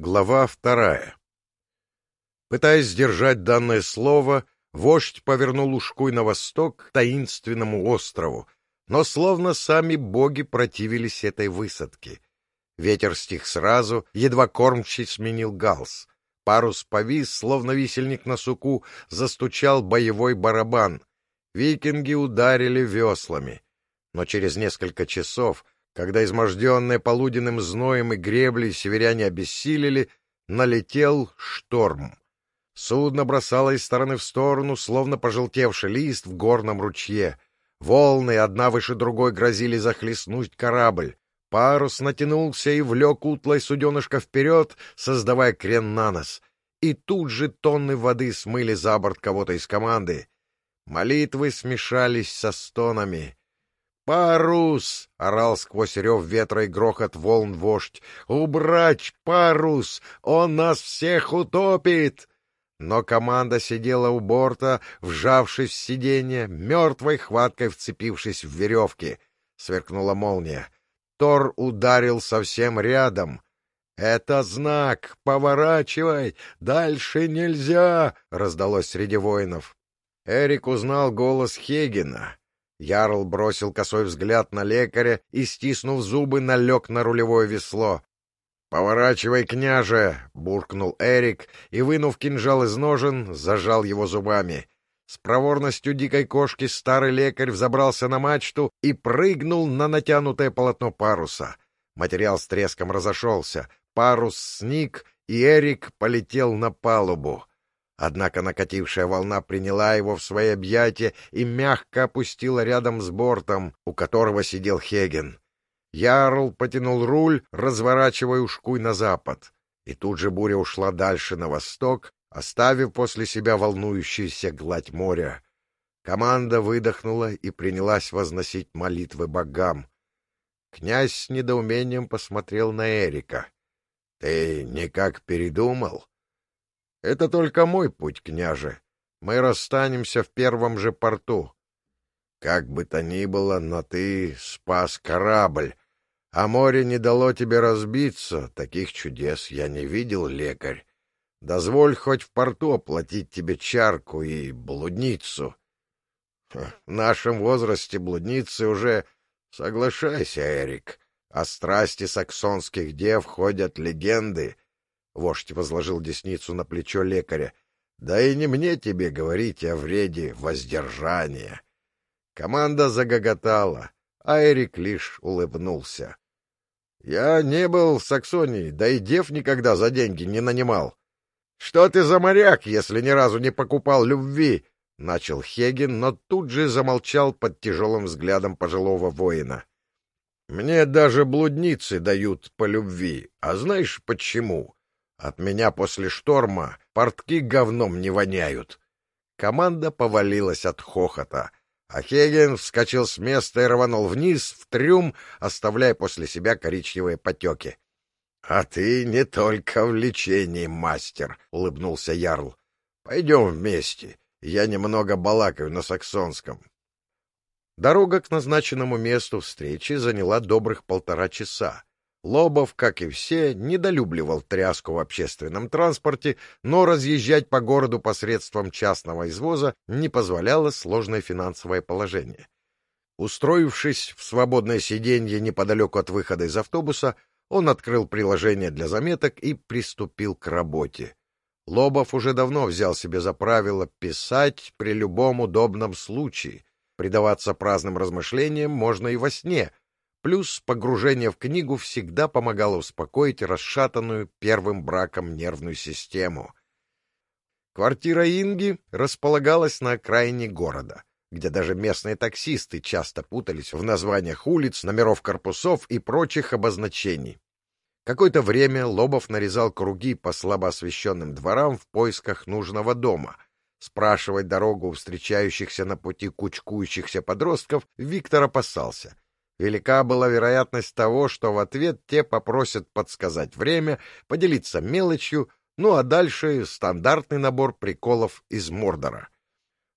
Глава вторая. Пытаясь сдержать данное слово, вождь повернул ушкуй на восток к таинственному острову, но словно сами боги противились этой высадке. Ветер стих сразу, едва кормчий сменил галс. Парус повис, словно висельник на суку, застучал боевой барабан. Викинги ударили веслами. Но через несколько часов — когда изможденные полуденным зноем и греблей северяне обессилели, налетел шторм. Судно бросало из стороны в сторону, словно пожелтевший лист в горном ручье. Волны, одна выше другой, грозили захлестнуть корабль. Парус натянулся и влек утлой суденышко вперед, создавая крен на нос. И тут же тонны воды смыли за борт кого-то из команды. Молитвы смешались со стонами. «Парус!» — орал сквозь рев ветра и грохот волн вождь. «Убрать парус! Он нас всех утопит!» Но команда сидела у борта, вжавшись в сиденье, мертвой хваткой вцепившись в веревки. Сверкнула молния. Тор ударил совсем рядом. «Это знак! Поворачивай! Дальше нельзя!» — раздалось среди воинов. Эрик узнал голос Хегена. Ярл бросил косой взгляд на лекаря и, стиснув зубы, налег на рулевое весло. «Поворачивай, княже!» — буркнул Эрик и, вынув кинжал из ножен, зажал его зубами. С проворностью дикой кошки старый лекарь взобрался на мачту и прыгнул на натянутое полотно паруса. Материал с треском разошелся, парус сник, и Эрик полетел на палубу. Однако накатившая волна приняла его в свои объятия и мягко опустила рядом с бортом, у которого сидел Хеген. Ярл потянул руль, разворачивая ушкуй на запад. И тут же буря ушла дальше на восток, оставив после себя волнующуюся гладь моря. Команда выдохнула и принялась возносить молитвы богам. Князь с недоумением посмотрел на Эрика. — Ты никак передумал? Это только мой путь, княже. Мы расстанемся в первом же порту. Как бы то ни было, но ты спас корабль, а море не дало тебе разбиться. Таких чудес я не видел, лекарь. Дозволь хоть в порту оплатить тебе чарку и блудницу. В нашем возрасте блудницы уже... Соглашайся, Эрик, о страсти саксонских дев ходят легенды — Вождь возложил десницу на плечо лекаря. — Да и не мне тебе говорить о вреде воздержания. Команда загоготала, а Эрик лишь улыбнулся. — Я не был в Саксонии, да и дев никогда за деньги не нанимал. — Что ты за моряк, если ни разу не покупал любви? — начал Хеген, но тут же замолчал под тяжелым взглядом пожилого воина. — Мне даже блудницы дают по любви. А знаешь почему? От меня после шторма портки говном не воняют. Команда повалилась от хохота, а Хеген вскочил с места и рванул вниз, в трюм, оставляя после себя коричневые потеки. — А ты не только в лечении, мастер, — улыбнулся Ярл. — Пойдем вместе. Я немного балакаю на саксонском. Дорога к назначенному месту встречи заняла добрых полтора часа. Лобов, как и все, недолюбливал тряску в общественном транспорте, но разъезжать по городу посредством частного извоза не позволяло сложное финансовое положение. Устроившись в свободное сиденье неподалеку от выхода из автобуса, он открыл приложение для заметок и приступил к работе. Лобов уже давно взял себе за правило писать при любом удобном случае. Предаваться праздным размышлениям можно и во сне — Плюс погружение в книгу всегда помогало успокоить расшатанную первым браком нервную систему. Квартира Инги располагалась на окраине города, где даже местные таксисты часто путались в названиях улиц, номеров корпусов и прочих обозначений. Какое-то время Лобов нарезал круги по слабо освещенным дворам в поисках нужного дома. Спрашивать дорогу у встречающихся на пути кучкующихся подростков Виктор опасался — Велика была вероятность того, что в ответ те попросят подсказать время, поделиться мелочью, ну а дальше стандартный набор приколов из Мордора.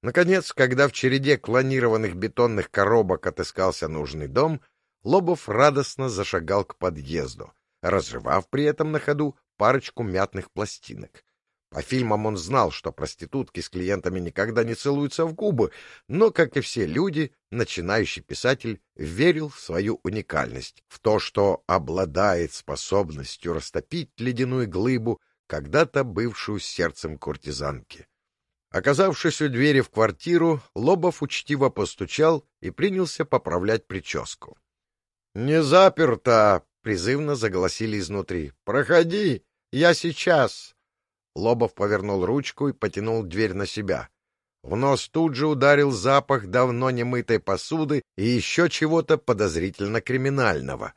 Наконец, когда в череде клонированных бетонных коробок отыскался нужный дом, Лобов радостно зашагал к подъезду, разрывав при этом на ходу парочку мятных пластинок. По фильмам он знал, что проститутки с клиентами никогда не целуются в губы, но, как и все люди, начинающий писатель верил в свою уникальность, в то, что обладает способностью растопить ледяную глыбу, когда-то бывшую сердцем куртизанки. Оказавшись у двери в квартиру, Лобов учтиво постучал и принялся поправлять прическу. — Не заперто! — призывно заголосили изнутри. — Проходи! Я сейчас! Лобов повернул ручку и потянул дверь на себя. В нос тут же ударил запах давно немытой посуды и еще чего-то подозрительно криминального.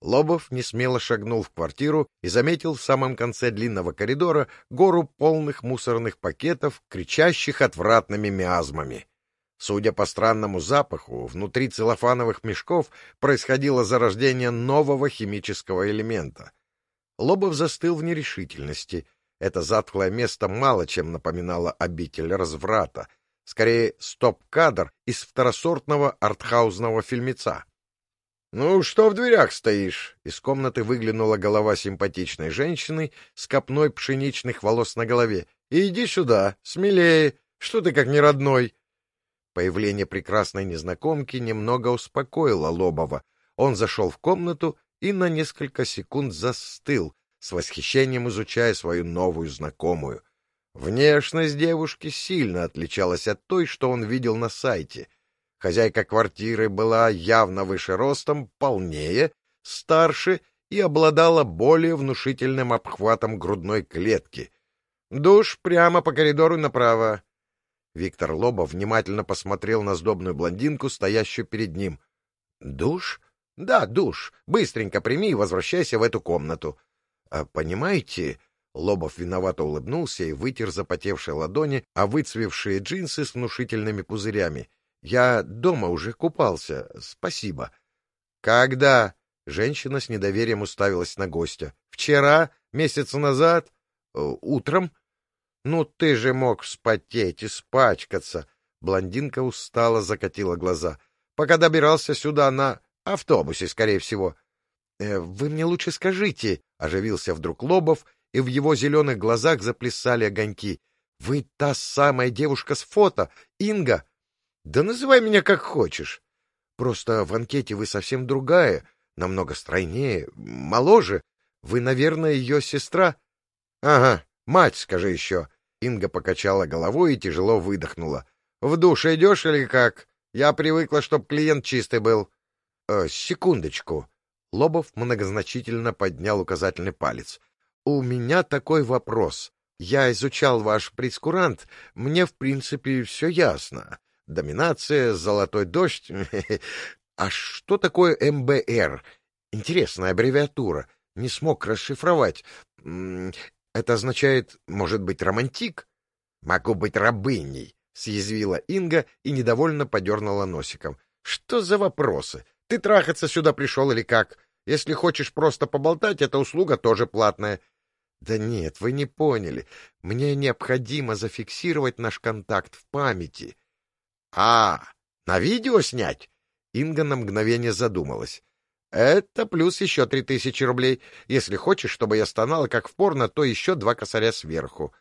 Лобов несмело шагнул в квартиру и заметил в самом конце длинного коридора гору полных мусорных пакетов, кричащих отвратными миазмами. Судя по странному запаху, внутри целлофановых мешков происходило зарождение нового химического элемента. Лобов застыл в нерешительности — это затхлое место мало чем напоминало обитель разврата, скорее стоп-кадр из второсортного артхаузного фильмеца. — Ну, что в дверях стоишь? Из комнаты выглянула голова симпатичной женщины с копной пшеничных волос на голове. — Иди сюда, смелее, что ты как не родной? Появление прекрасной незнакомки немного успокоило Лобова. Он зашел в комнату и на несколько секунд застыл, с восхищением изучая свою новую знакомую. Внешность девушки сильно отличалась от той, что он видел на сайте. Хозяйка квартиры была явно выше ростом, полнее, старше и обладала более внушительным обхватом грудной клетки. Душ прямо по коридору направо. Виктор Лобов внимательно посмотрел на сдобную блондинку, стоящую перед ним. — Душ? — Да, душ. Быстренько прими и возвращайся в эту комнату. А понимаете, Лобов виновато улыбнулся и вытер запотевшие ладони, а выцвевшие джинсы с внушительными пузырями. Я дома уже купался. Спасибо. Когда? Женщина с недоверием уставилась на гостя. Вчера? Месяц назад? Э, утром? Ну ты же мог вспотеть, испачкаться. Блондинка устало закатила глаза. Пока добирался сюда на автобусе, скорее всего. Э, вы мне лучше скажите, — оживился вдруг Лобов, и в его зеленых глазах заплясали огоньки. — Вы та самая девушка с фото, Инга? — Да называй меня как хочешь. Просто в анкете вы совсем другая, намного стройнее, моложе. Вы, наверное, ее сестра? — Ага, мать, скажи еще. Инга покачала головой и тяжело выдохнула. — В душ идешь или как? Я привыкла, чтоб клиент чистый был. Э, — Секундочку. Лобов многозначительно поднял указательный палец. — У меня такой вопрос. Я изучал ваш прескурант. Мне, в принципе, все ясно. Доминация, золотой дождь. А что такое МБР? Интересная аббревиатура. Не смог расшифровать. Это означает, может быть, романтик? Могу быть рабыней, — съязвила Инга и недовольно подернула носиком. — Что за вопросы? Ты трахаться сюда пришел или как? Если хочешь просто поболтать, эта услуга тоже платная. Да нет, вы не поняли. Мне необходимо зафиксировать наш контакт в памяти. А, на видео снять? Инга на мгновение задумалась. Это плюс еще три тысячи рублей. Если хочешь, чтобы я стонала как в порно, то еще два косаря сверху.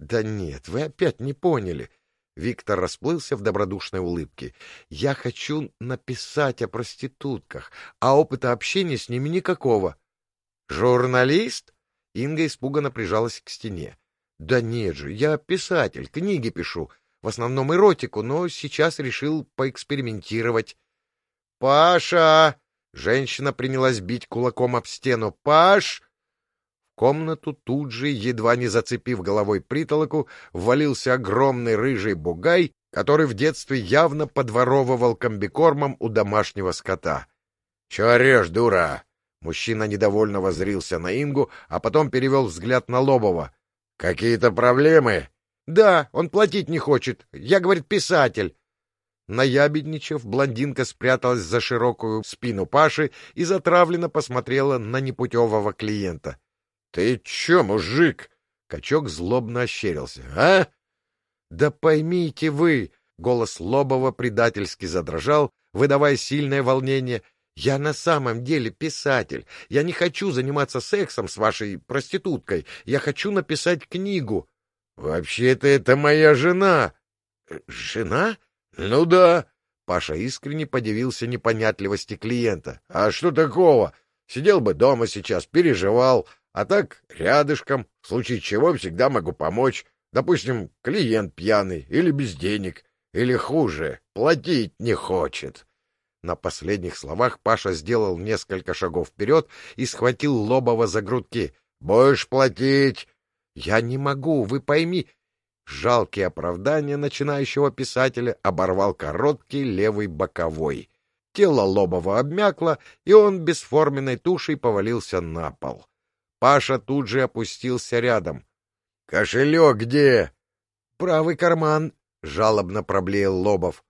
Да нет, вы опять не поняли. Виктор расплылся в добродушной улыбке. «Я хочу написать о проститутках, а опыта общения с ними никакого». «Журналист?» Инга испуганно прижалась к стене. «Да нет же, я писатель, книги пишу, в основном эротику, но сейчас решил поэкспериментировать». «Паша!» Женщина принялась бить кулаком об стену. «Паш!» Комнату тут же, едва не зацепив головой притолоку, ввалился огромный рыжий бугай, который в детстве явно подворовывал комбикормом у домашнего скота. — Чё орешь, дура? Мужчина недовольно возрился на Ингу, а потом перевел взгляд на Лобова. — Какие-то проблемы? — Да, он платить не хочет. Я, говорит, писатель. Наябедничав, блондинка спряталась за широкую спину Паши и затравленно посмотрела на непутевого клиента. — Ты чё, мужик? — качок злобно ощерился. — А? — Да поймите вы! — голос Лобова предательски задрожал, выдавая сильное волнение. Я на самом деле писатель. Я не хочу заниматься сексом с вашей проституткой. Я хочу написать книгу. Вообще-то это моя жена. Жена? Ну да. Паша искренне подивился непонятливости клиента. А что такого? Сидел бы дома сейчас, переживал, а так рядышком, в случае чего всегда могу помочь. Допустим, клиент пьяный или без денег, или хуже, платить не хочет. На последних словах Паша сделал несколько шагов вперед и схватил Лобова за грудки. — Будешь платить? — Я не могу, вы пойми. Жалкие оправдания начинающего писателя оборвал короткий левый боковой. Тело Лобова обмякло, и он бесформенной тушей повалился на пол. Паша тут же опустился рядом. — Кошелек где? — Правый карман, — жалобно проблеял Лобов.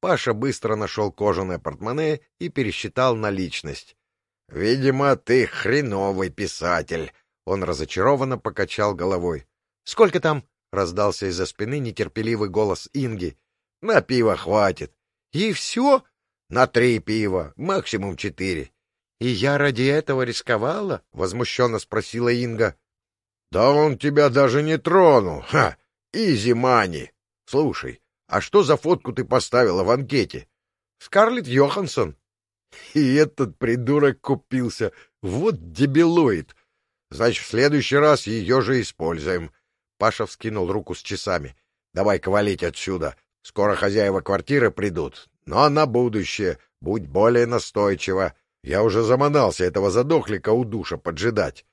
Паша быстро нашел кожаное портмоне и пересчитал наличность. — Видимо, ты хреновый писатель. Он разочарованно покачал головой. — Сколько там? — раздался из-за спины нетерпеливый голос Инги. — На пиво хватит. — И все? — На три пива, максимум четыре. — И я ради этого рисковала? — возмущенно спросила Инга. — Да он тебя даже не тронул. Ха! Изи мани. Слушай, а что за фотку ты поставила в анкете? Скарлетт Йоханссон. И этот придурок купился. Вот дебилоид. Значит, в следующий раз ее же используем. Паша вскинул руку с часами. Давай-ка валить отсюда. Скоро хозяева квартиры придут. Но на будущее будь более настойчиво. Я уже заманался этого задохлика у душа поджидать.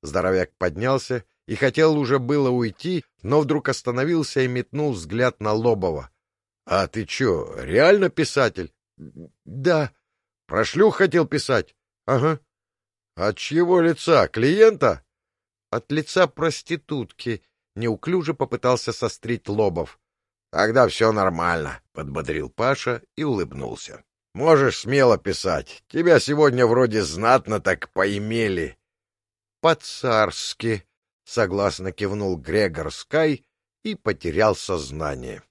Здоровяк поднялся и хотел уже было уйти, но вдруг остановился и метнул взгляд на Лобова. — А ты чё, реально писатель? — Да. — Про шлюх хотел писать? — Ага. — От чьего лица? Клиента? — От лица проститутки. Неуклюже попытался сострить Лобов. — Тогда все нормально, — подбодрил Паша и улыбнулся. — Можешь смело писать. Тебя сегодня вроде знатно так поимели. — По-царски, — согласно кивнул Грегор Скай и потерял сознание.